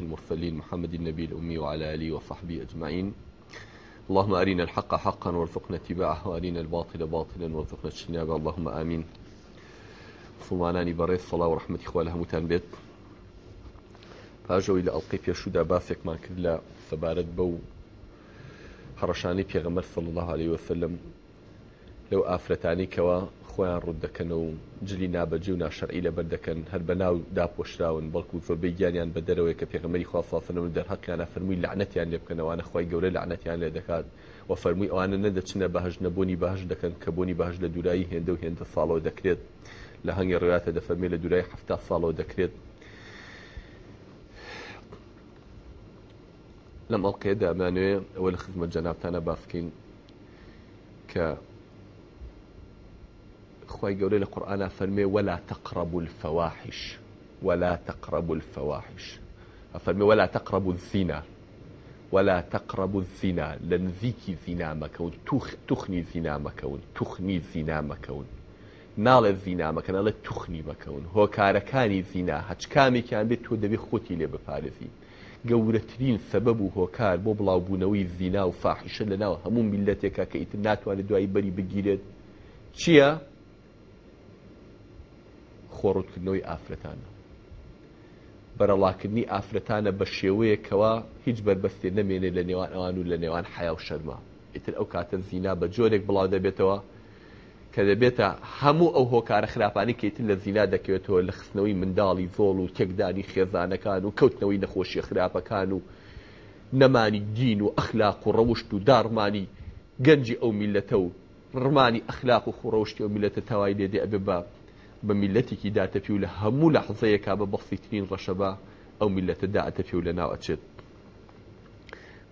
المرسلين محمد النبي الأمي وعلى آله وصحبه أجمعين اللهم أرنا الحق حقا وارزقنا اتباعه وأرنا الباطل باطلا وارزقنا اجتنابه اللهم آمين مسلمانانی بەڕێز صلاة ورحمة إخوالها خۆ لە هەمووتان بێت پاژەوەی لە ئەڵلقی پێشودا باسێکمان کرد لە سەبارەت بەو هەڕەشانی پێغەمەر صلى الله عليه وسلم لو آفرتاني كوا خۆیان ڕوود دەکەنەوە و جلی نابەجێ و ناشەرعی لەبەر دەکەن هەر بە ناو داپۆشراون بەڵکو زۆربەی گیانیان بە دەرەوەی کە پێغمەری خوافافنەوە دەرحەقیانە فەرمووی لعنەتیان لێ بکەنەوەوانە خی گەورە لعنەتیان لێ دەکات و فەرمووی ئەوانە نەدەچنە بەهش نەبوونی باش دەکەن کە بۆنی باش لە دوورایی هێندە و هێندە ساڵەوە دەکرێت لە هەنگی ڕواتە دەفەرمێ لە دوورای ه ساڵەوە دەکرێت لەم ئەڵقەیە دامانوێ ئەوە لە خزمە جەنابانە باسکەین کە خوي گەورەی لە قورآە فەرمێ ولا تقرب الفواحش ولا تقرب الفواحش فەرمێ ولا تقرب الزنا ولا تقرب الزینا لە نزیکی زینا مەکەون توخنی زینا مەکەون توخنی زینا مەکەون ناڵێ زینا مەکەن لە توخنی مەکەون هۆکارەکانی زینا هەچکامێکیان بێت تۆ دەبێت خۆتی لێ بپارێزی گەورەترین سەبەب و هۆکار بۆ بڵاوبوونەوەی زینا و فاحشە لەناو هەموو میلەتێکە کە ئیتر ناتوانێت دوایی بري بگیرێت چییە؟ خۆڕوتکردنەوەی ئافرەتانە بەرەڵاکردنی ئافرەتانە بە شێوەیە کەوا هیچ بربەستێ نەمێنێت لە نێوان ئەوان و لە نێوان حیا و شەرما ئیتر ئەو کاتە زینا بە جۆرێک بڵاو دەبێتەوە کە دەبێتە هەموو ئەو هۆکارە خراپانی کەیتن لە زینا دەکەوێتەوە لە خستنەوەی منداڵی زۆڵ و تێکدانی خێزانەکان و کەوتنەوەی نەخۆشیە خراپەکان و نەمانی دین و ئەخلاق و ڕەوشت و دارمانی گەنجی ئەو میلەتە و ڕمانی ئەخلاق و خوڕەشتی و میلەتە تاوای لێدێ ئەبێ بە بە میلەتێکی داتەپی و لە هەموو لە حزەیەکا بە بەخسیترین ڕەشەبا ئەو میلەتە داتەپی و لە ناوەچێت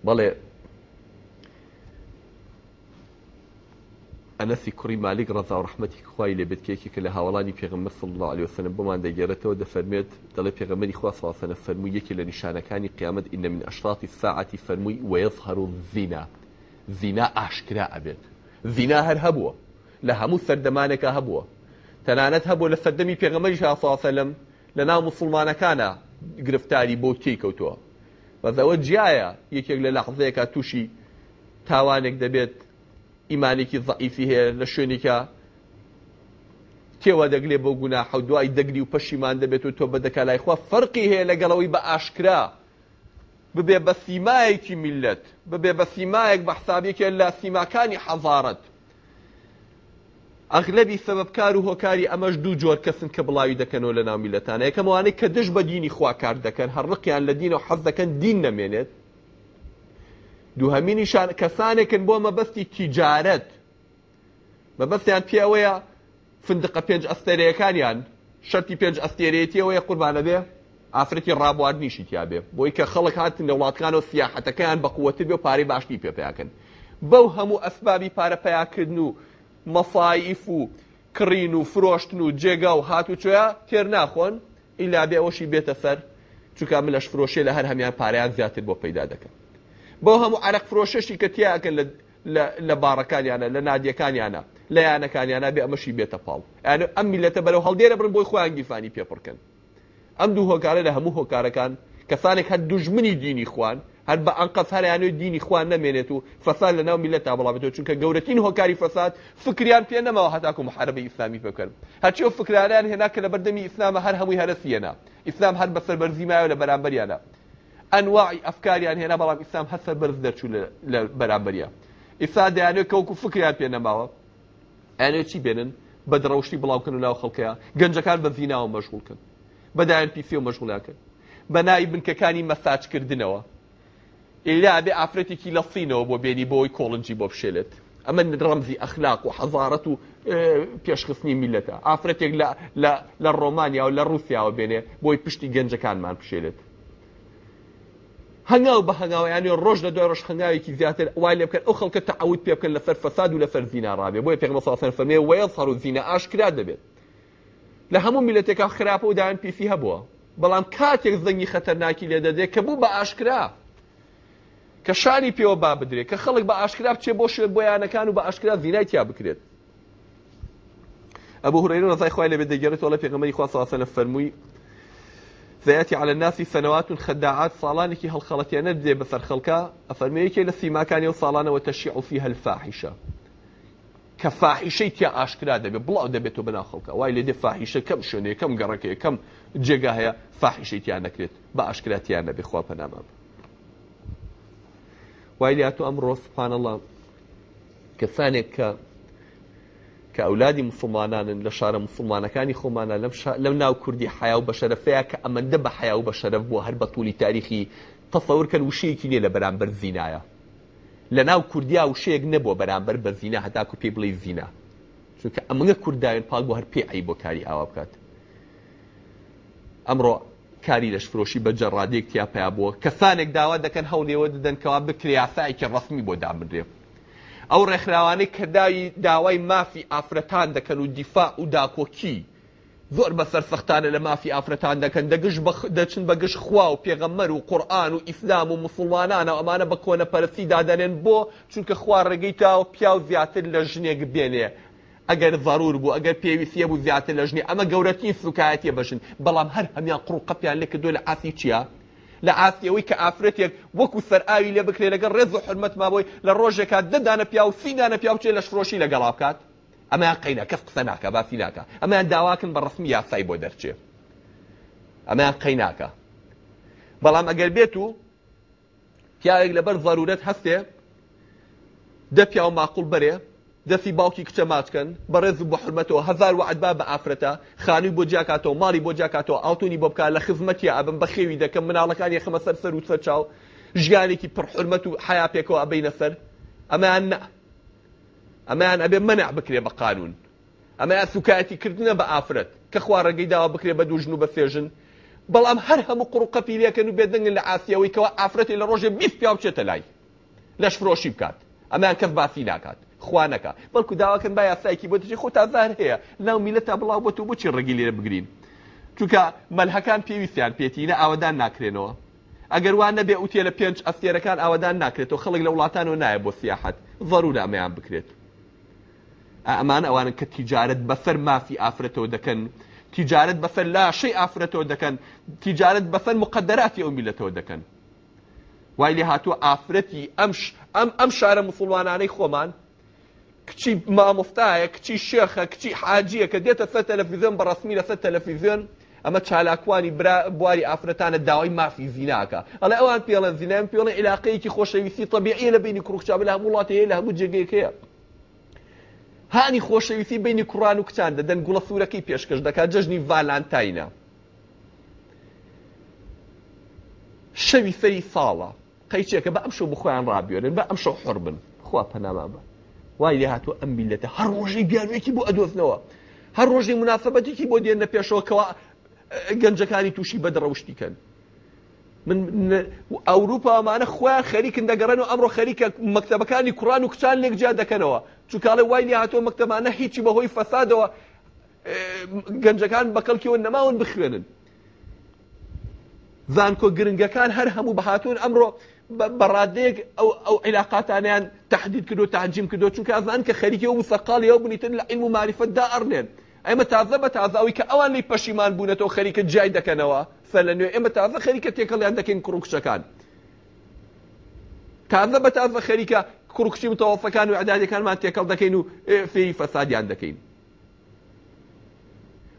بەڵێ ئەنەسی کوڕی مالیک ڕزا و ڕحمەتی خوای لێ بێتکێکی کە لە هاوڵانی پێغمە سڵ الله عليه وسلم بمان دەگەێرێتەوە دەفەرمێت دەڵێ پێغەمەری خوا ساسەنە فەرمووی یەکی لە نیشانەکانی قیامەت ئینە من ئەشراتی ساعتی فەرمووی وەیەز هەروون زینا زینا ئاشکرا ئەبێت زینا هەر هەبووە لە هەموو سەردەمانێکە هەبووە تەنانەت هەبوو لە سەردەمی پێغەمەری شاساسەلم لە ناو مسلمانەکانە گرفتاری بۆ تێی کەوتووە بەزەوە جیایە یەکێک لە لەحزەیەکە تووشی تاوانێک دەبێت ئیمانێکی ضعیفی هەیە لە شوێنێکە تێوە دەگلێ بۆ گونا حەودوای دەگری و پەشیمان دەبێت و تۆ بەدەکە لای خوا فەرقی هەیە لەگەڵەوەی بە ئاشکرا ببێ بە سیمایەکی میلەت ببێ بە سیمایەک بە حسابێکە لە سیماکانی حەزارەت ئەغلبی سەبکار و هۆکاری ئەمەش دوو جۆر کەسن کە بڵاوی دەکەنەوە لە ناومیلەتانە یەکەمەوانەی کە دش بە دینی خوا کار دەکەن هەڕقیان لە دینەوە حەز دەکەن دین نەمێنێت دووهەمینیشان کەسانێکن بۆ مەبەستی تیجارەت مەبەستیان پیاوەیە فندقە پێنج ئەستێرەیەکانیان شەرتی پێنج ئەستێرێتیەوەیە قوربانە بێ ئافرەتی ڕابواردنیشی تیاابێ بۆی کە خەڵک هاتن لە وڵاتکان و سیاحەتەکەیان بەقوەتر بێ و پارەی باشی پێ پیاکەن بەو هەموو ئەسبابی پارە پیاکردن و مەفاایف و کڕین و فرۆشتن و جێگا و هاتوچۆە تێر ناخۆن ئیلا بێ ئەوشی بێتە فەر چونکە ملەش فرۆشێ لە هەر هەمیان پاریان زیاتر بۆ پەیدا دەکەن بۆ هەموو عرق فرۆشەشی کە تیاکەن لە باڕەکانیانە لە نادیەکانیانە لە یانەکانیانە بێ ئەمەشی بێتە پاڵ ئەن ئەم میلەتە بەرەو هەڵدێرە برن بۆی خۆیان گیفانی پێپڕکەن ئەم دوو هۆکارە لە هەموو هۆکارەکان کەسانێک هەر دوژمنی دینی خوان هەر بە ئەنقەت هەریانوی دینی خوان نامێنێت و فەساد لە ناو میلە تا بڵاوێتەوە چونکە گەورەترین هۆکاری فەساد فکریان پێ نەماوە هەتاکو محاربە ئیسلامی پێکرد هەرچۆ فکرانیان هێنا کە لە بەردەمی ئیسلامە هەر هەمووی هەرسیەنا ئیسلام هەر بەسەر بەرزیمایە لە بەرامبەریانە ئەنواعی ئەفکاریان هێنا بەڵام ئیسلام هەسەر بەرز دەرچوو لە بەرامبەریە ئیسا دەیانێت کەوکو فکریان پێ نەماوە ئەنێ چی بێنن بە دڕەوشی بڵاوکن و ناو خەڵکەیە گەنجەکان بە زیناوە مەشغولکن بەدایان پیسی و مەشغولاکرد بە نای بنکەکانی مەساجکردنەوە ئللا بێ ئافرەتێکی لە سینەوە بۆ بێنی بۆی کۆڵنجی بۆ بشێلێت ئەمە ڕەمزی ئەخلاق و حەزارەت و پێشخستنی میلەتە ئافرەتێک لە ڕۆمانیا و لە رووسیاوە بێنێ بۆی پشتی گەنجەکانمان بشێلێت هەنگاو بە هەنگاویانی ڕۆژ لە دوای ڕۆژ هەنگاوێکی زیاتر وای لێ بکەن ئەو خەڵکە تەعود پێ بکەن لەسەر فەساد و لەسەر زیناڕابێ بۆی پێ مەساسەر فەرمێ وەیە سەر و زینە ئاشکرا دەبێت لە هەموو میلەتێکا خراپە و دایان پیسی هەبووە بەڵام کاتێک زەنگی خەتەرناکی لێدەدێت کە بوو بە ئاشکرا کە شاری پێوە با بدرێت کە خەڵک بە ئاشکرا بچێ بۆ شێ بۆیانەکان و بە ئاشکرا زینایتیا بکرێت ئەبوو هورەیرون ڕزای خخوای لە بێدەگەێتەوە لە پێغمەری خواسەواسە لە فەرمووی سياتي على الناس سنوات خداعات صالانك هالخلطي انا بدي بسر خلقا افرميك لسي ما كان يوصالانا وتشيع فيها الفاحشه كفاحشه تي اشكرا دبي بلا دبيتو بنا خلقا واي لدي فاحشه كم شنو كم قركه كم جگاه فاحشه تي انا كريت باشكرا تي انا بخوا بنامام وای لاتۆ ئەمڕۆ سوپانەڵام کەسانێک کە کە ئەولادی مسلمانانن لە شارە مسلمانەکانی خۆمانە لەم لەم ناو کوردی حیا و بەشەرەفەیە کە ئەمەندە بە حیا و بەشەرەف بووە هەر بە تولی تاریخی تەسەورکەن وشەیەکی لێ لە بەرامبەر زینایە لە ناو کوردیا وشەیەک نەبووە بەرامبەر بە زینا هەتاکو پێ بڵێ زینا چونکە ئەمەگە کوردداوێن پاک بۆ هەر پێ ئەی بۆ کاری ئاوا بکات ئەمڕۆ کاری لەشفرۆشی بە جەڕادێک تیاپیا بووە کەسانێک داوا دەکەن هەوڵێەوە دەدەنکەوا بکریاسایکە ڕسمی بۆ دابدرێ ئەو ڕێکخراوانەی کەداوی داوای مافی ئافرەتان دەکەن و دیفاع و داکۆکی زۆر بەسەر سەختانە لە مافی ئافرەتان دەکەن دەگەشت دەچن بەگەشت خوا و پێغەمەر و قورآن و ئیسلام و مسلمانانە ئەمانە بە کۆنە پەرستی دادەنێن بۆ چونکە خوا ڕێگەی تا و پیا و زیاتر لە ژنێک بێنێ ئەگەر ضرور بوو ئەگەر پێویستە بوو زیاتر لە ژنی ئەمە گەورەترین سوکایەتە بەشن بەڵام هەر هەمیان قڕ قەپیان لێ کردو لە ئاسی چییە؟ لە ئاسیەوەی کە ئافرەتێک وەکو سەرئاوی لێ بکرێ لەگەڵ ڕێز و حرمەت مابۆی لە ڕۆژێکا دەدانە پیا و سیدانە پیا بچێت لە شرۆشی لەگەڵا بکات ئەمە قینە کەس قسە ناکە باسی ناکە ئەمەیان داواکن بە ڕسمی یاسای بۆ دەرچێ ئەمەیان قیناکە بەڵام ئەگەر بێت و پیاوێک لەبەر ضرورەت هەستێ دە پیا و ماقول بەرێ دەستی باوکی کچە ماچکەن بەڕێز بە حرمەتەوە هزار وعدبا بە ئافرەتە خانووی بۆ جیاکاتەوە ماڵی بۆ جیاکاتەوە ئاوتونی بۆ بکە لە خزمەتی ئابم بە خێوی دەکەم مناڵەکان یەخەمە سەر سەر و سەر چاو ژیانێکی پڕ حرمەت و حیا پێکەوە ئەبینە سەر ئەمەیان نە ئەمەیان ئەبێ منع بکرێ بە قانون ئەمە سوکایەتی کردنە بە ئافرەت کە خوارەگەی داوا بکرێ بە دوژن و بەسێژن بەڵام هەر هەموو قڕوقە پیلەکەن و بێدەنگن لە ئاسیەوەیکەوە ئافرەتی لە ڕۆژێ بیست پیا بچێتە لای لەش فرۆشی بکات ئەمەیان کەس باسی ناکات خوانەکە بەڵکو داواکەن با یاسایکی بۆ دژی خۆتا زار هەیە ناو میلە تا بڵاو بۆ و بچی ڕگی لێرە بگرین چونکە مەلحەکان پێویستیان پێتینە ئاوادان ناکرێنەوە ئەگەر وان نەبێ وتێ لە پێنج ئەستێرەکان ئاوادان ناکرێتەوە خەڵک لە وڵاتانەوە نایە بۆ سیاحت ضرور ئەمەیان بکرێت ئەمان ئەوانن کە تیجارت بەسەر مافی ئافرەتەوە دەکەن تیجارت بەسەر لا شەی ئافرەتەوە دەکەن تیجارت بەسەر مقدراتی ئەو میلەتەوە دەکەن وای لێ هاتووە ئافرەتی ئەم ئەم شارە مسلمانانەی خۆمان کچی مامۆستایە کچی شێخە کچی حاجیە کە دێتە سەر تەلەفیزیۆن بە ڕسمی لە سەر تەلەفیزیۆن ئەمە چالاکوانی بواری ئافرەتانە داوای مافی زیناکە ئەڵێ ئەوان پێڵە زینام پێڵە علاقەیەکی خۆشەویستی طبیعی لە بینی کوڕکچا بە لە هەموو وڵاتەیە لە هەموو جێگەیەکەیە هانی خۆشەویستی بینی کوڕان و کچان دەدەن گوڵە سوورەکەی پێشکەش دەکات جەژنی ڤالانتاینە شەوی سەری ساڵە قەیچێکە بە ئەمشەو بخۆیان ڕابێنن بە ئەمشەو حڕ بن خوا پەنامابە وای لێ هاتووە ئەم میلەتە هەر ڕۆژی گیانوێکی بۆ ئەدۆستنەوە هەر ڕۆژی منافەبەتێکی بۆ دێنە پێشەوەکەەوە گەنجەکانی تووشی بەدەڕەشتیکەن من ئەوروپا ئەمانە خۆیان خەریکن دەگەڕێن و ئەمڕۆ خەریکە مەکتتەبەکانی کوڕان و کچان لێکجا دەکەنەوە چووکڵێ وای لێ هاتووە مەکتتەمانە هیچی بەهۆی فەسادەوە گەنجەکان بەکەڵکیەوە نەماون بخوێنن زانکۆ گرنگەکان هەر هەموو بەهاتون ئەمڕۆ بەڕادەیەک ئەو عیلااقاتانیان تهدید کردو تاجیم کردو چونکە ئازان کە خەریکی و سەقالی ئەو بنیتن لە علم و معرفەتدا ئەڕنێن ئەمە تازە بە تازاوی کە ئەوان لی پەشیمان بوونەتەوە خەریکە جای دەکەنەوە سەر لە نوێ ئێمە تازە خەریکە تێکەڵیان دەکەین کوڕکشەکان تازە بە تازە خەریکە کوڕکشی متەوەفەکان و عدادەکانمان تێکەڵ دەکەین و فێری فەسادیان دەکەین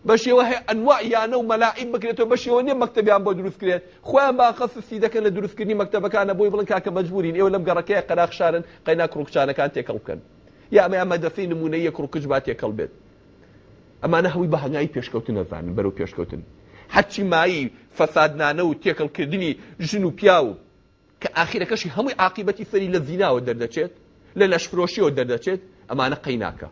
بەشێوە هەیە ئەنوا یانە و مەلاعیب بکرێتەوە بەشێوە نیە مەکتتەبیان بۆ دروستکرێت خۆیان باخەفسی دەکەن لە دروستکردنی مەکتتەبەکانە بۆی بڵن کاکە مەجبورین ئێوە لەم گەڕەکەی قەراخشارن قەنا کوڕکچانەکان تێکەڵ بکەن یامە ئەمەدەفی نمونە یە کوڕکچ با تێکەڵ بێت ئەمانە هەوی بە هەنگایی پێشکەوتن نەزانن بەرەو پێشکەوتن حەچی مایی فەسادنانە و تێکەڵکردنی ژن و پیاو کە ئاخیرەکەشی هەمووی عقیبەتی سەری لە زیناوە دەردەچێت لە لەشفرۆشیەوە دەردەچێت ئەمانە قەیناکە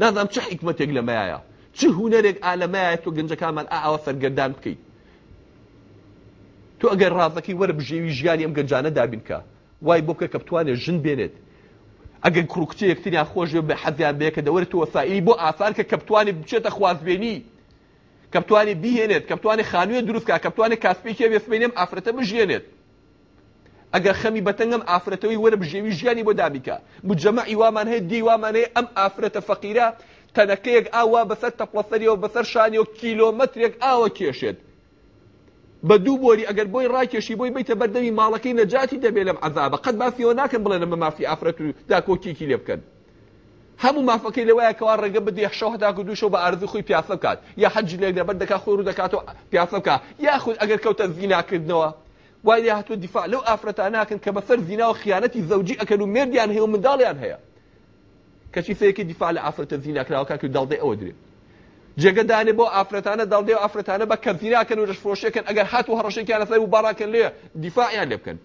نازام چه حکمتێک لەمەیە چ هوەرێک ئالەمایە تۆ گەنجەکانمان ئاوە سەرگەردان بکەیت تۆ ئەگەر ڕازەکەی وەربژێوی ژیانی ئەم گەنجانە دابینکە وای بۆکە کە بتوانێت ژن بێنێت ئەگەر کوکتەیەکتنیان خۆش بە حەزیان بێکە دەوەرە تۆ وەسائلی بۆ ئاسارکە کە بتوانێ بچێتە خوازبێنی کە بتوانێت بیهێنێت کە بتوانێت خانوێ دروستکە کە بتوانێت کاسپێکی بێسمێنێم ئافرەتە بژێنێت ئەگەر خەمی بەتەنگم ئافرەتەوەی وەرە بژێوی ژیانی بۆ دابیکە بجەمە ئیوامان هەیە دیوامان هەیە ئەم ئافرەتە فەقیرە تەنەکەیەک ئاوا بەسەر تەپڵەسەریەوە بەسەر شانیەوە کیلۆمەترێک ئاوە کێشێت بە دوو بۆری ئەگەر بۆی ڕاکێشی بۆی بیتە بەردەوی ماڵەکەی نەجاتی دەبێت لەم عذابە قەت بافیەوە ناکەن بڵێن بە مافی ئافرەکر دا کۆکیکی لێ بکەن هەموو مافەکەی لەوایەکەوا ڕێگە بدێ شەهداکو دووشەوە بە ئارزی خۆی پیاسە بکات یا حەج لێک لەبەر دەکات خۆی ڕوو دەکاتەوە پیاسە بکات یاخود ئەگەر کەوتە زیناکردنەوە وای هاتووە دیفاع لەو ئافرەتاناکەن کە بەسەر زینا و خیانەتی زەوجی ئەەکەن و مردیان هەیە و منداڵیان هەیە دفاع زینه کرده که کل دل کەچیفەیەکی دیفاع لە ئافرەتەنتی ناکراوەکە دەڵدێ ئەوە درێ جێگەدانێ بۆ ئافرەتانە کن و رش ئافرەتانە بە کەمتیراکەن و دەشفرۆشەکەن ئەگەر هات و هەڕەشێکیانە سەر و باراکەن لێ دیفاعیان لێ بکەن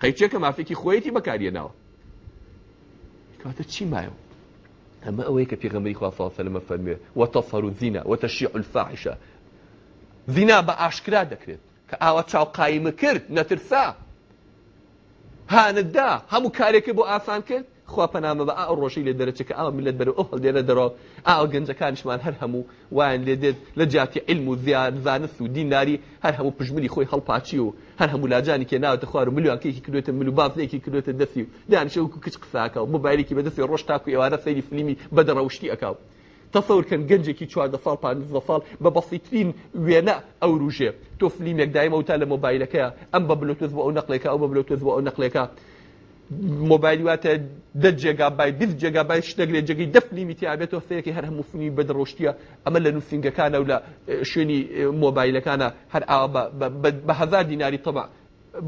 قەیچێکە مافێکی خۆیەتی که کاتە چی مایەوە اما اوی که پیغمبری خواه لەمە فەرمێ وەتەفەر و و زینه تشیع الفاعشه زینه با بە ئاشکرا که آوا ئاوە قایم کرد نترسه. هان نەترسا همو کاری که با آسان کرد خوا پەنامە بە ئا ڕۆژی لێ دەرەچێککە ئا ملت بەرە ئۆ هەڵدێرە دەڕۆ ئا گەنجەکانشمان هەر هەموو وایان لێ دێت لە جیاتی علم و زیان زانست و دینداری هەر هەموو پژملی خۆی هەڵپاچی و هەر هەموو لاجانی کێ ناوتە خوار و ملیانکەیەکی کردێتە ملو بازێکی کردێتە دەستی و دانیشە و کچ قساکە و موبایلێکی بەدەستی ڕۆژ تاکو ئێوارە سەیری فلیمی بەدەڕەوشتی ئەکاو. تەسەورکەن گەنجێکی چواردە ساڵ پانزدە ساڵ بە بەسیترین وێنە ئەو روژێ تۆ فلیمێک دایم وتا لە مۆبایلەکەە ئەم بە بلوتز بۆ ئەو نەقلێکە ئەو بە بلوتز بۆ ئەو نەقلێکە مۆبایلی واتە دە جێگابای بیت جێگابای شتێک لێ جێگەی دەفلیمیتی ئابێتەوە فەیەکی هەر هەمووفنی بەدڕۆشتیە ئەمە لە نووسنگەکانە و لە شوێنی مۆبایلەکانە هەر بە هەزار دیناری تەما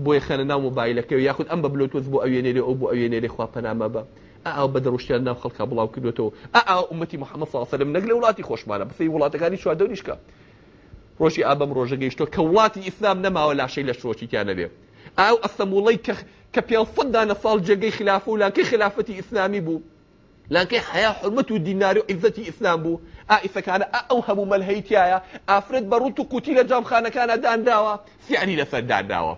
بۆی خەنە ناو مۆبایلەکە و یاخود ئەم بە بلوتۆز بۆ ئەوێنێری ئەو بۆ ئەوێنێری خواپەنامە بە ئاو بە دەڕشتیان ناو خەڵکە بڵاو کردوێتەوە ئا عومەتی محەممە ساسەلم نەک لە وڵاتی خۆشمانە بەسی وڵاتەکانی شوا دەریشکە ڕۆژی ئابم ڕۆژە گەیشتۆ کە وڵاتی ئیسلام نەماوە لاشەی لە شۆچیتیانە بێ ئاو ئەسەموڵی کە پێڵسەدانە ساڵ جێگەی خلافە و لاکەی خلافەتی ئیسلامی بوو لانکەی حیا حرمەت و دیناری و عیزەتی ئیسلام بوو ئائیسەکانە ئەو هەموو جام خانا بەڕوت دان کوتی لە لسان دان سیعری أما أنا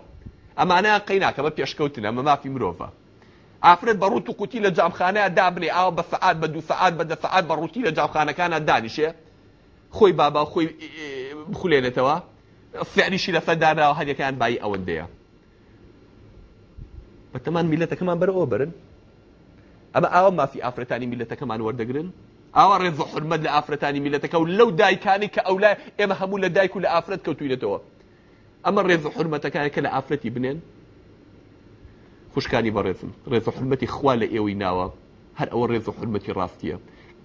ئەمانە قەیناکە بە پێشکەوتنە ما مرۆڤە ئافرەت بەڕوت و کوتی لە جامخانەیە دابنێ ئاوە آو بسعاد بدو سعاد سەعات سعاد دەسەعات بەڕوتی خانا جامخانەکانە دانشي خوي بابا خوي إيه، إيه، توا شي لسان دان داوا دانراوە كان باي أوديا بەتەمان میلەتەکەمان بەر ئۆبرن ئەمە ئاوە مافی ئافرەتانی میلەتەکەمان وەردەگرن ئاوا ڕێز حرمەت لە ئافرەتانی میلەتەکە و لەو دایکانی لو ئەو لای ئێمە هەموو لە دایک و لە ئافرەت کەوتوینێتەوە ئەمە ڕێز حرمەتەکانە کە لە ئافرەتی بنێن خوشکانی بەڕێزم ڕێز حرمەتی خوا لە ئێوەی ناوە هەر ئەوە ڕێز حرمەتی ڕاستیە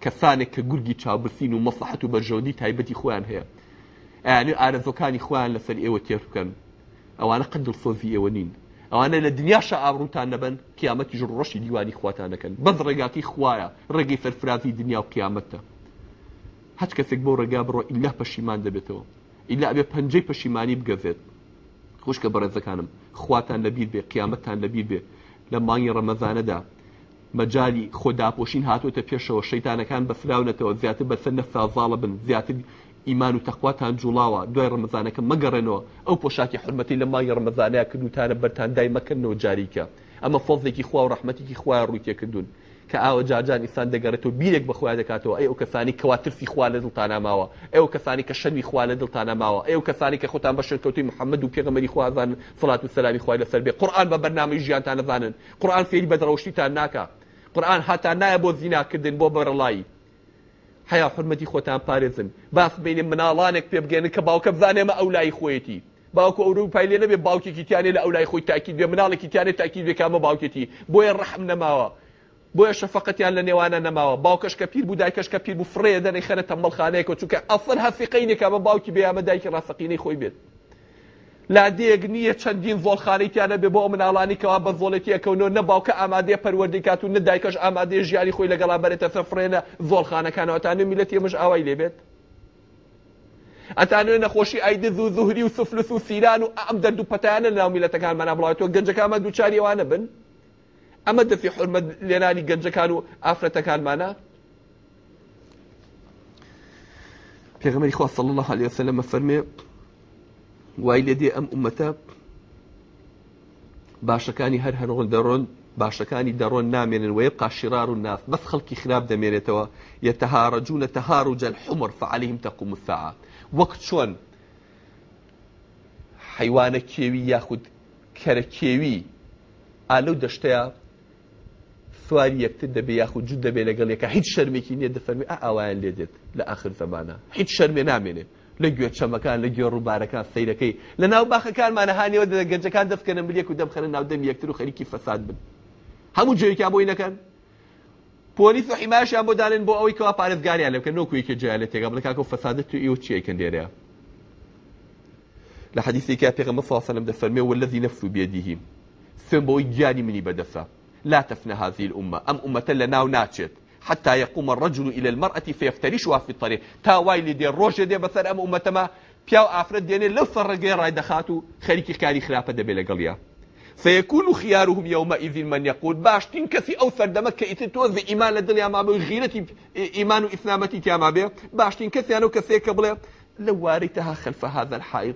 کەسانێک کە گورگی چاوبرسین و مەسلحەت و بەرژەوندی تایبەتی خۆیان هەیە ئەیانێ انا خۆیان لەسەر ئێوە تێر بکەن ئەوانە أنا سۆزی ئێوە نین ئەوانە لە دنیاشە ئابروتان نەبن قیامەتی ژ ڕۆشی دیوانی خواتانەکەن بەد ڕێگاتی خویە ڕێگەی فەرفراتی دنیا و قیامەتە هەچ کەسێک بۆ ڕێگا بڕۆ ئللا پەشیمان دەبێتەوە ئللا ئەبێ پەنجەی پەشیمانی بگەزێت خوشکە بەڕێزەکانم خواتان لەبیر بێ قیامەتان لەبیر بێ لە مانگی ڕەمەزانەدا مەجای خۆداپۆشین هاتوتە پێشەوە شەیتانەکان بەسراونەتەوە زیاتر بەسەر نەفسازاڵە بن زیاتر ئیمان و تەخواتان جوڵاوە دوای ڕمەزانەکە مەگەڕێنەوە ئەو پۆشاکی حرمەتی لە مای ڕمەزانەیە کردوتانە بەرتان دای مەکردنەوە جاریکە ئەمە فۆزێکی خوا و ڕحمەتێکی خوای ڕووی تێکردون کە ئاوە جاجان ئیسان دەگەڕێتەوە بیرێک بەخوای دەکاتەوە ئەو کەسانی کەواترفی خوا لە دڵتاناماوە ئەو کەسانی کە شەوی خوا لە دڵتاناماوە ئەو کەسانی کە خۆتان بە شکەوتی محەممەد و پێغمەری خوازان فڵات و سەلامی خوای لەسەر بێ قورآان بە بەرنامی ژیانتان نزانن قورآان فێری بەدڕەوشتیتان ناکە قورآان هاتان نایە بۆ زیناکردن بۆ بەرەڵایی حیا حرمەتی خۆتان پارێزن باس بینێ مناڵانێک پێ بگەێنن کە باوکە بزانێمە ئەو لای خۆیەتی باوکو ئەوروپای لێ نەبێ باوکێکی تیانێ لە ئەو لای خۆی تاکی بێ مناڵێکی تیانێت تاکی بێکامە باوکێتی بۆیە ڕحم نەماوە بۆیە شەفقەتیان لە نێوانە نەماوە باوکەش کە پیر بوو دایکەش کە پیر بوو فرێ دەنەی خەرە تەمەڵخانەیەەوە چونکە ئەفر هەفیقینێکە بە باوکی بێ ئەمە دایکی ڕاستەقینەی خۆی بێت لادەیەک نییە چەندین زۆڵخانێکیانە بێ بۆ مناڵانی کەوا بە زۆڵێتیەکەونەوە نەباوکە ئامادەیە پەروەردەکات و نەدایکەش ئامادەیە ژیانی خۆی لەگەڵا بەرێتە سەفرێنە زۆڵخانەکانەوەتانە میلەتی مش ئاوای لێبێت. ئەتانوێ نەخۆشی ئایدز و زوهری و سفلس و سیران و ئەم دەرد و پەتیانە ناو میلەتەکان مەنا بڵاتەوە گەنجەکانمە دووچاریوانە بن ئەمە دەفی حرمە لێنانی گەنجەکان و ئافرەتەکانمانە پێغمەری خوا صلی الله عليه وسلم فەرمێ وای لێ دێ ئەم ئومەتە هر هەر هەرڕۆن دەڕۆن باشەکانی دەڕۆن نامێنن و یبقى شرار الناس بس خەڵکی خراپ دەمێنێتەوە یتهارجون تهارج الحمر فعليهم تقوم الساعة وەک چۆن حیوانە کێوی یاخود کەرەکێوی ئالەو دەشتەیە سواری یەکتر دەبێ یاخود جوود دەبێ لەگەڵ یەکە هیچ شەرمێکی نییە دەفەرمی ئاوایان آه، لێ دێت لە آخر هیڅ شرم نه نامێنێت لە گوێ چەمەکان لە گوێ ڕووبارەکان سیرەکەی لە ناو باخەکانمانە هاانیەوە دە گەنجەکان دەستکەن ملیەک و دەمخەن ناودەم یەکتر و خەریکی فساد بن هەموو جێیکیان بۆی نەکەن پۆلیس و حیماشیان بۆ دانن بۆ ئەوەی کەوا پارێزگاریان لەکەن نۆکویکە جیا لە تێگا بڵکاکە و فساد تو ئیوە چیەکەن دێرەیە لە حەدیثی کا پێغەمە ساسەلم دەفەرمێ والذی نەفس و بێدیهیم سم بۆی منی بەدەسە لا تفنە هذه الأمة ام أمەتە لە ناو حتى يقوم الرجل إلى المرأة فيفترشها في الطريق تا وای لێ دێ دي دێ ام ئەم ومەتەما پیا و ئافرەت دێنێ لەو سەرڕێگەی ڕای دەخات و خەریکی کاری فيكون خيارهم يومئذ من يقول باش تنكسي او سردمك كايتو ذي ايمان لدل ما مابو غيرتي ايمان واسلامتي يا مابو باش تنكسي انا كسيك لو لوارتها خلف هذا الحائط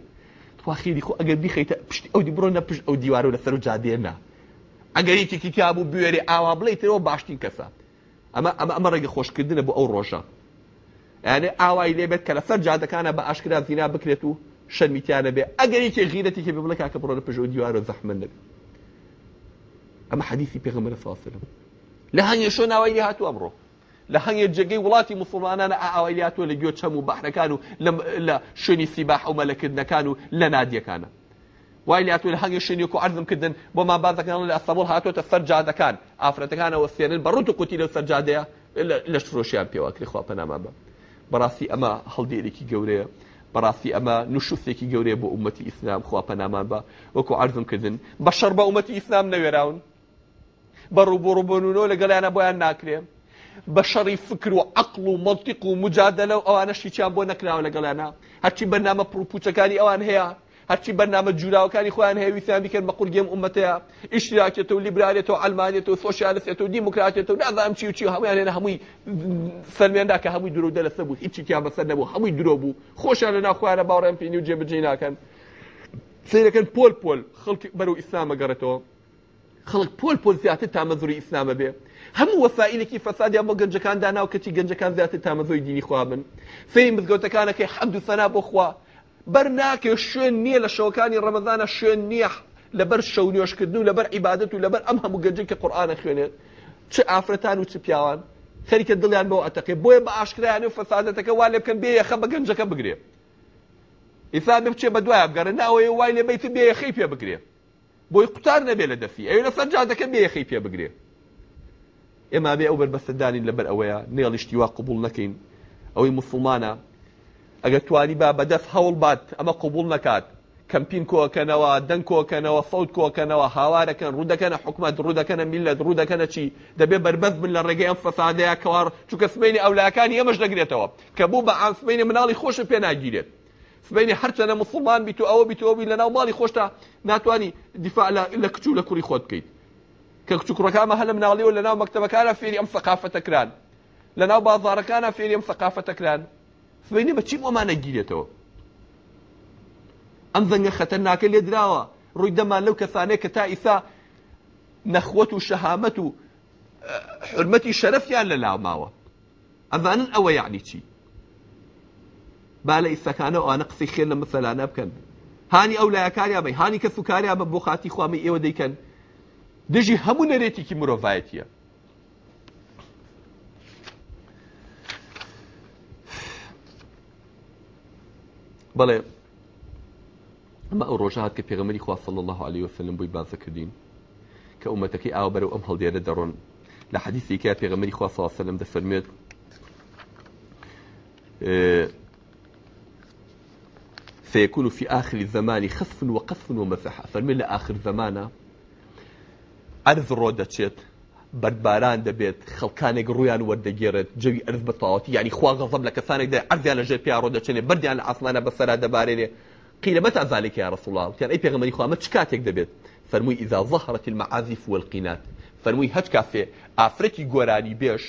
واخيدي خو اگر بخيت بشت او برونا بشت او ديوارو لثرو جادينا اگر يتي كتابو بيوري اوا بليتو باش تنكسي ئەمە ئەمە ئەمە ڕێگە خۆشکردنە بۆ ئەو ڕۆژە یعنی ئاوای لێبێت کە لە سەر جادەکانە بە ئاشکرا زینا بکرێت و شەرمیتیانە بێ ئەگەریکی غیرەتی کە بڵێ کاکە بڕۆ لە پژۆ دیوارە زەحمن نەبێت ئەمە حەدیثی پێغەمبەر ساسرم لە هەنگێ شۆ ناوای هاتووە بڕۆ لە هەنگێ جگەی وڵاتی مسلمانانە ئاوای هاتووە لە گوێ چەم و بەحرەکان و لە شوێنی سیباح و مەلەکردنەکان و لە نادیەکانە وای لاتو لە هەنگی شنیوک و عرضم کردن بۆ ما بازەکان لە ئەسەبڵ هاتوتە سەرجادەکان ئافرەتەکانەوە سێنن بە ڕوت و قوتی لەو سەرجادەیە لە شرۆشیان پێواکری خواپەنامە بە بەڕاستی ئەمە هەڵدێرێکی گەورەیە بەڕاستی ئەمە نوشوفێکی گەورەیە بۆ ئومەتی ئیسلام خواپەنامان بە وەکو عرضم کردن بە شەر بە ئومەتی ئیسلام نەوێراون بە ڕووبڕوبنەوە لەگەڵیانە بۆیان ناکرێ بە شەڕی فکر و عقل و مەڵتیق و مجادە لەو ئەوانە شیچیان بۆ نەکراوە لەگەڵانە هەرچی بەنامە پرپوچەکانی ئەوان هەیە هەرچی بەنامە جوراوەکانی خۆیان هەیەویستیان بکرد بە قورگێم ئومەتەیە ئیشراکێتەوە و لیبرالێتەوە ئەلمانێتەوە سۆشالستێتەوە دیموکراتێتەوە نازانام چی و چی هەمویان لێنە هەمووی سەرمێندا کە هەمووی درۆ دەلەسە بوو هیچی کیا بەسەر نەبوو هەمووی درۆ بوو خۆشیان لە ناخوارە باوەڕێن پێنی و جێبجێ ناکەن سیرەکەن پۆل پۆل خەڵکی بەرەو ئیسلامە گەڕێتەوە خەڵک پۆل پۆل زیاتر تامەزوری ئیسلامە بێ هەموو وەسائلێکی فەسادیان بۆ گەنجەکان داناو کەچی گەنجەکان زیاتر تامەزۆی دینی خوابن فێی مزگەوتەکانەکەی حەمد و سەنا بۆ خوا بەرناکێ شوێن نییە لە شەوەکانی ڕەمەدانە شوێن نییە لەبەر شەو نوێشکردن و لەبەر عیبادت و لەبەر ئەم هەموو گەنجی کە قورآانە خوێنێت چ ئافرەتان و چ پیاوان خەریکە دڵیان بۆ ئەتەقێ بۆیە بە ئاشکرایانی و فەسادەتەکە وا لێ بکەن بێ یەخە بە گەنجەکە بگرێ ئیسان بچێ بە دوای بگەڕێ ناوەیە وای لێ بیت بێ یەخی پێ بگرێ بۆی قوتار نەبێ لە دەفی ئەو لە سەرجادەکە بێ یەخی پێ بگرێ ئێمە بێ ئەو بەربەسەدانی لەبەر ئەوەیە نێڵیشتی وا قوبول نەکەین ئەوەی مسلمانە ئەگە توانی با بەدەست هەوڵبات ئەمە قوبول نکات کەمپین کۆکەنەوە دەنگ کۆکەنەوە سەوت کۆکەنەوە هاوارەکەن ڕوودەکەنە حکومت ڕوودەکەنە میلەت ڕوودەکەنە چی دەبێ بربەست بن لە ڕێگەی ئەم فەسادەیە کەوار چووکە سمێنی ئەولاکانی ئەمەش دەگرێتەوە کە بوو بە ئام سمێنی مناڵی خۆشە پێ ناگیرێت سبینی هەرچەنە مسلمان بیت و ئەوە بیتەوەبی لەناو ماڵی خۆشتا ناتوانانی دیفاع لە کچوو لە کوری خۆت بکەیت کە کچوکڕەکانمە هەلم ناڵیەوە لەناو مەکتتەبەکانە فێری ئەم سەقافەتەکران لەناو بازارەکانە فێری ئەم سەقافەتەکران فێنێ بەچی بۆمانە گیرێتەوە ئەم زەنگە خەتەرناکە لێ دراوە ڕووی دەمان لەو کەسانەیە کە تا ئیسا نەخوت و شەهامەت و حرمەتی شەرەفیان لە لاوماوە ئەمانن ئەوە یعنی چی با لە ئیسەکانە ئەوانە قسەی خێر لە مەسەلانە بکەن هانی ئەو لایەکاریا بێ هانی کە سوکاریا بە بۆ خاتی خوامی ئێوە دەیکەن دژی هەموو نەرێتێکی مرۆڤایەتیە بەڵێ ئەمە ئەو ڕۆژە که پیغمبری خواه صلی اللہ علیه عليه وسلم بوی بازه کردین که ئومەتەکەی ئاو بەرەو ئەم دیاره درون لحدیث ای که پیغمبری خواه صلی الله عليه وسلم فرمید سیکونو اه، فی آخر زمانی و خسف و ومسحة فرمید لآخر زمانه عرض رو دا چید بەرباران دەبێت خەڵکانێک ڕویان وەردەگیرێت جەوی ئەرز بەتەواوەتی یعنی خوا غضب لە کەسانێک دە عەرزیان لە ژێر پیاڕۆ دەچێنێ بردیان لە ئاسمانە بەسەرا دەبارێنێ قيل متى ذلك يا رسول الله يعني أي بيغمري خواه ما تشكاتك دبيت فرموي إذا ظهرت المعازف والقينات فرموي هج كافي آفرتي قراني بيش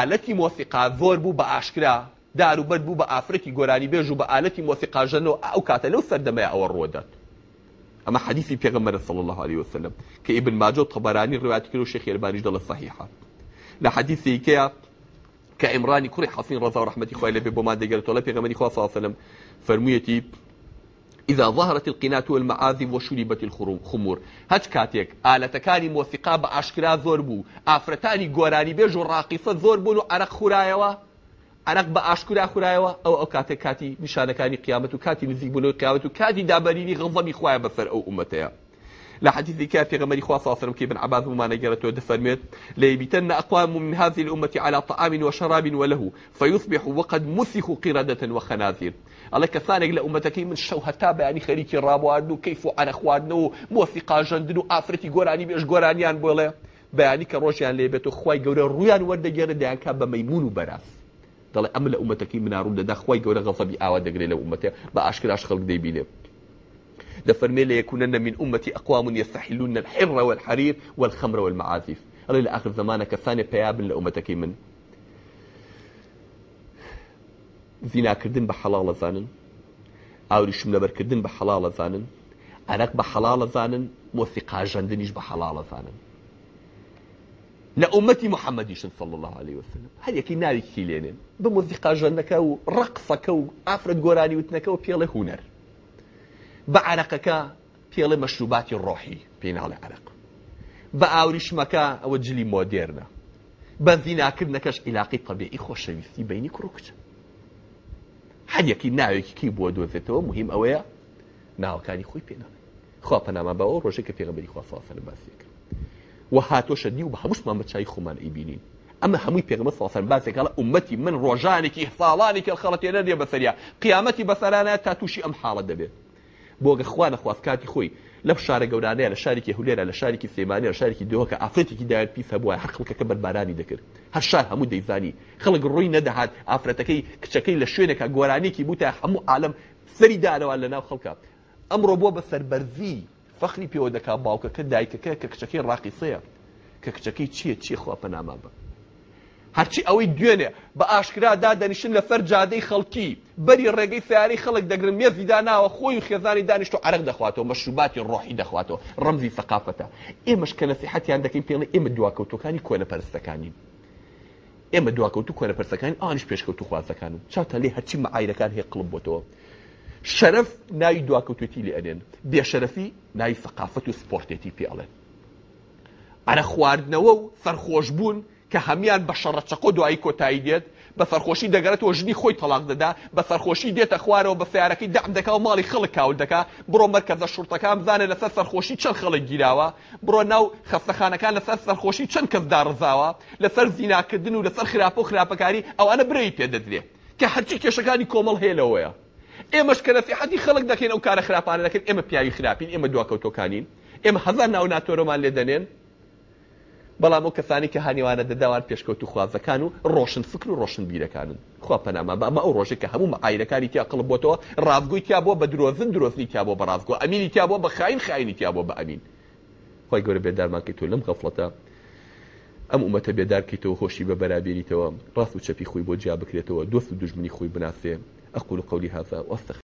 آلتي موثقة ذور بو بأشكرا دارو برد بو بأفرتي قراني بيش وبآلتي موثقة جنو أو كاتا لو سردما أور رودات اما حديثي پیغمبر صلى الله عليه وسلم كابن ابن ماجه طبراني روايه کړو شيخ الباني دله صحیحه لا حديثي کې كعمران كري حصين رضا رحمه رحمتي خو بما به طلب دګرته له پیغمبري وسلم فرميتي إذا ظهرت القناة والمعاذب وشربت الخمور هج كاتيك آلة تكاني موثقة بأشكرا ذوربو آفرتاني غوراني بيجو راقصه ذوربو نعرق خرايوه عرق با ئاشکرا خورایەوە او او کاتێک کاتی نیشانەکانی قیامەت و کاتی نزیک بوونەوەی قیامەت و کاتی دابەرینی غەڵزەمی خوایە بفر او ئومەتەیە لە حديث كان في غمر خواص صلى الله بن عباس وما نجرته دفرميت ليبتن أقوام من هذه الأمة على طعام وشراب وله فيصبح وقد مسخ قردة وخنازير الله كثانك لأمتك من الشوهة تابع يعني خريك الراب وعدنو كيف عن أخوانو موثقا جندنو آفرتي قراني بيش قرانيان بوله بياني كروشيان ليبتو خواي قوري رويان وردجار ديان كان بميمون وبراس دل امل ئەم کی ئومەتەکەی مناڕوو دەدا خی گەورە غەڵفەبی ئاوا دەگرێت لە با بە ئاشکراش خەڵک دەیبینێ دەفەرمێ لە یکونن من ئومەتی اقوام یستحلون الحر والحرير والخمر والمعازف ئەڵێ لە آخر زمانە کەسانێ پیابن لە کی من کردن به حلال زانن ئاوریشم لەبەرکردن به حلال زانن عرەق به حلال زانن مۆسیقاژەندنیش به حلال زانن لە ئومەتی محەممەدیشن صل الله عليه وسلم هەر یەکی ناویکی لێنێن بمۆزیقاژەنەکە و ڕقسەکە و ئافرەت گۆرانی وتنەکە و پێڵێ هوەر بە عرەقەکە پێڵێ مەشروباتی ڕۆحی پێناڵی عرەق بە ئاوریشمەکە ئەوە جلی مۆدێرنە بەنزی ناکردنەکەش عیلاقی طبیعی خۆشەویستی بینی کوڕکچە هەر یەکی ناوێکی بۆ دۆزێتەوە مهم ئەوەیە ناوەکانی خۆی پێناڵێ خوا پەنامە بەەوە ڕۆژێک کە پێغەبەری خواسەن باسیەکە و هاتۆشە دی و بە هەمووشمان بەچای خۆمان ئیبینین ئەمە هەمووی پێغمە ساسەر باسێکڵ ئومەتی من ڕۆژانێکی ساڵانی کە خەڵەتێنە دێ بەسەریا قیامەتی بەسەرانە تا تووشی ئەم حاڵە دەبێت بۆگە خوا نەخواست کاتی خۆی لەم شارە گەورانەیە لە شارێکی هولێرە لە شارێکی سێمانی لە شارێکی دۆکە ئافرەتێکی دایر پیس هەبووە حقڵکەکە بەربارانی دەکرد هەر شار هەموو دەیزانی خەڵک ڕووی نەدەهات ئافرەتەکەی کچەکەی لە شوێنێکە گۆرانێکی بوتە هەموو عالم سەری دارەوە لە ناو خەڵکە ئەمڕۆ بۆ بە سەربەرزی فەخری پێوە دەکا باوکەکە دایکەکە کە کچەکەی ڕاقیسەیە کە کچەکەی چییە چی خۆپە ناما بە هەرچی ئەوەی دوێنێ بە ئاشکرا دادەنیشن لە فەر جادەی خەڵکی بەری ڕێگەی فیاری خەڵک دەگرن مێزیدا ناوە خۆی و خێزانی دانیشت و عرق دەخواتەوە مەشروباتی ڕۆحی دەخواتەوە ڕەمزی سەقافەتە ئێمەش کە نەسیحەتیان دەکەین پێڵی ئێمە دواکەوتەکانی کۆنە پەرستەکانین ئێمە دواکەوت و کۆنە پرسەکانی ئانیش پێشکەوت و خوازەکان و چاتە لێ هەرچی مەعایرەکان هەیە قڵب بۆتەوە شەرف ناوی دواکەوتێتی لێ ئەنێن بێشەرەفی ناوی سەقافەت و سپۆرتێتی پێڵێن ئەرە خواردنەوە و سەرخۆش بوون کە هەمان بە شەڕەچەقۆ دوایی کۆتایی دێت بە سەرخۆشی دەگەرێتەوە ژنی خۆی تەلاق دەدا بە سەرخۆشی دێتە خوارەوە بە سیارەکەی دام دەکا و ماڵی خەڵک کاول دەکا بڕۆ مەرکەزە شورتەکان بزانێت لەسەر سەرخۆشی چەند خەڵک گیراوە بڕۆ ناو خەستەخانەکان لەسەر سەرخۆشی چەند کەس داڕزاوە لەسەر زیناکردن و لەسەر خراپە و خراپەکاری ئەو ئەنە برەی پێدەدرێ کە هەرچی کێشەکانی کۆمەڵ هێلەوەیە ئێمەش کە نەسیحەتی خەڵک دەکەین ئەو کارە خراپانە دەکەن ئێمە پیاوی خراپین ئێمە دواکەوتۆکانین ئێمە هەزار ناو ناتۆرۆمان لێ دەنێن بەڵام ئەو کەسانی کە هانیوانە دەداوان پێشکەوت و خوازەکان و ڕۆشن فکر و ڕۆشن بیرەکانن خوا پەناما بە ئەمە ئەو ڕۆژێک کە هەموو ئایرەکانی تیا قڵ بۆتەوە ڕازگوی تیا بۆ بە درۆزن درۆزنی تیا بۆ بە ڕازگۆ ئەمینی تیا بۆ بە خاین خاینی تیا بۆ بە ئەمین خی گەورە بێدارماکەی تۆ لەم غەفڵەتە ئەم ئومەتە بێدارکەیتەوە هۆشی بە بەرابێنیتەوە ڕاست و چەپی خۆی بۆ جیا بکرێتەوە دۆست و دژمنی خۆی بناسێ أقول قولي هذا وأستغفر